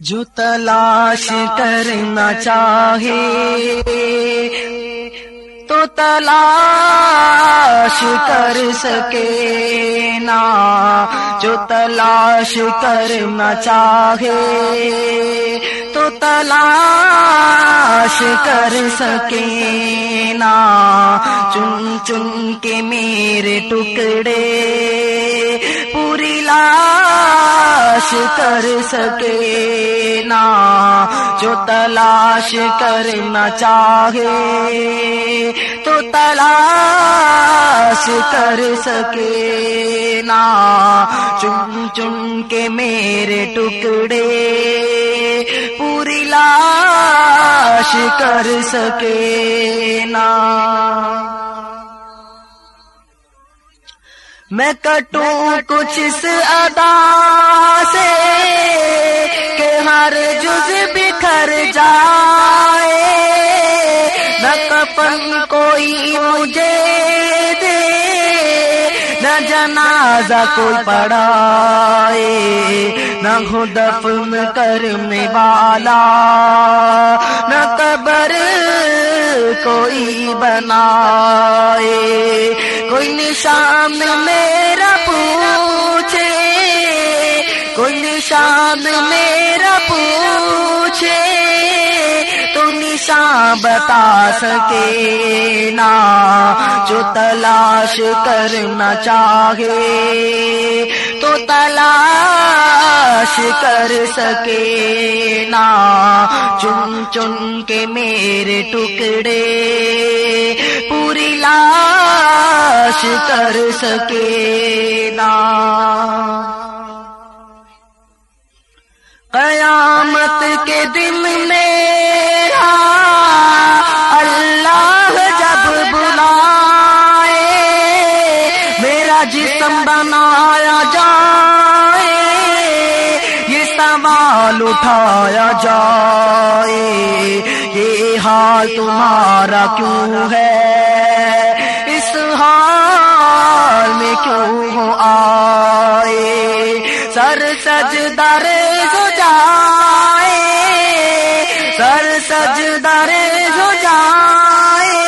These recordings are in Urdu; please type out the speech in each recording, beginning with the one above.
جو تلاش کرنا چاہے، تو تلاش کر سکے نا۔ جو تلاش کرنا چاہے، تو تلاش کر سکے نا۔ چن چن کے میرے ٹکڑے پوری لاش کر سکے نا، جو تلاش کرنا چاہے، تو تلاش کر سکے نا۔ چن چن کے میرے ٹکڑے پوری لاش کر سکے نا۔ میں کٹوں کچھ اس ادا سے کہ ہر جز بکھر جائے۔ نہ کپن کوئی مجھے دے نہ جنازہ کوئی پڑھائے۔ نہ ہو دفن کرنے والا نہ قبر کوئی بنائے۔ کوئی نشان میرا پوچھے، کوئی نشان میرا پوچھے، تو نشان بتا سکے نا، جو تلاش کرنا چاہے، تو تلاش کر سکے نا، چن چن کے میرے ٹکڑے، پوری لا لاش کر سکے نا۔ قیامت کے دن میرا اللہ جب بلائے، میرا جسم بنایا جائے، یہ سوال اٹھایا جائے، یہ حال تمہارا کیوں ہے؟ حال میں کیوں ہو آئے؟ سر سج درے ہو جائے، سر سج درے ہو جائے۔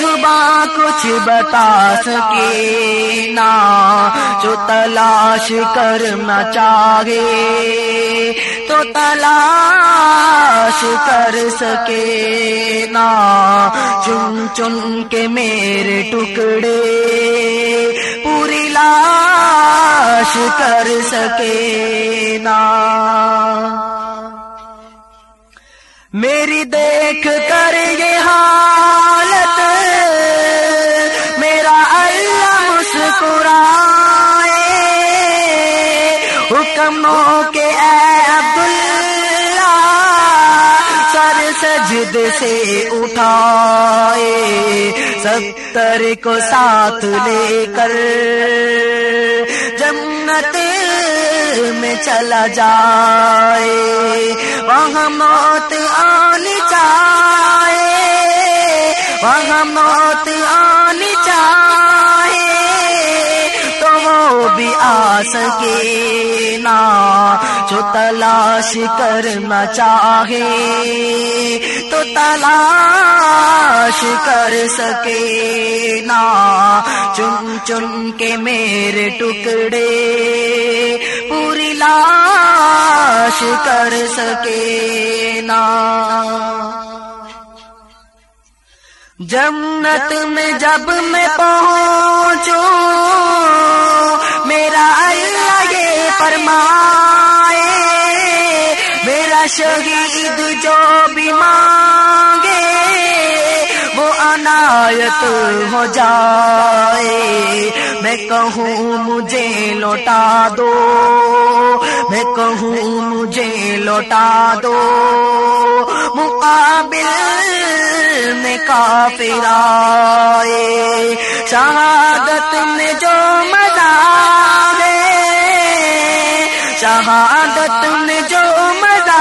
زباں کچھ بتا سکے نا، جو تلاش کرنا چاہے۔ تو تلاش کر سکے نا۔ چن چن کے میرے ٹکڑے پوری لاش کر سکے نا۔ میری دیکھ کر یہ حالت، میرا اللہ مسکرائے۔ حکموں کے سجد سے اٹھائے، ستر کو ساتھ لے کر جنت میں چلا جائے، وہاں موت آنی چاہے وہاں موت آنی چاہے آ سکے نا، جو تلاش کرنا چاہے، تو تلاش کر سکے نا۔ چن چن کے میرے ٹکڑے پوری لاش کر سکے نا۔ جنت میں جب میں پہنچوں میرا اللہ یہ فرمائے، میرا شہید جو بھی مانگے، وہ عنایت ہو جائے۔ میں کہوں، مجھے لوٹا دو۔ میں کہوں، مجھے لوٹا دو۔ مقابل میں کافر آئے۔ شہادت میں جو شہادت میں جو مزہ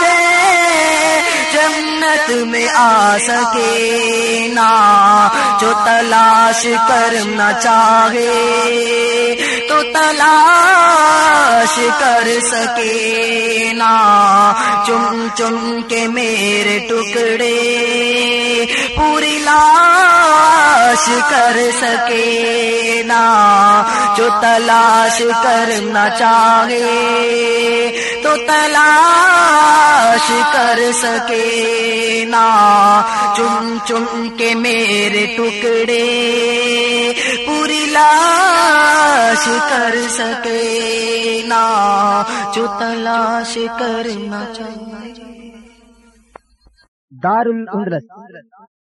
ہے، جنت میں آ سکے نا، جو تلاش کرنا چاہے، تو تلاش کر سکے نا۔ چم چم کے میرے ٹکڑے پوری لاش کر سکے نا، جو تلاش کرنا چاہے، تو تلاش کر سکے نا۔ چم چم کے میرے ٹکڑے پوری لاش کر سکے نا، جو تلاش کرنا چاہے۔ دار الاندلس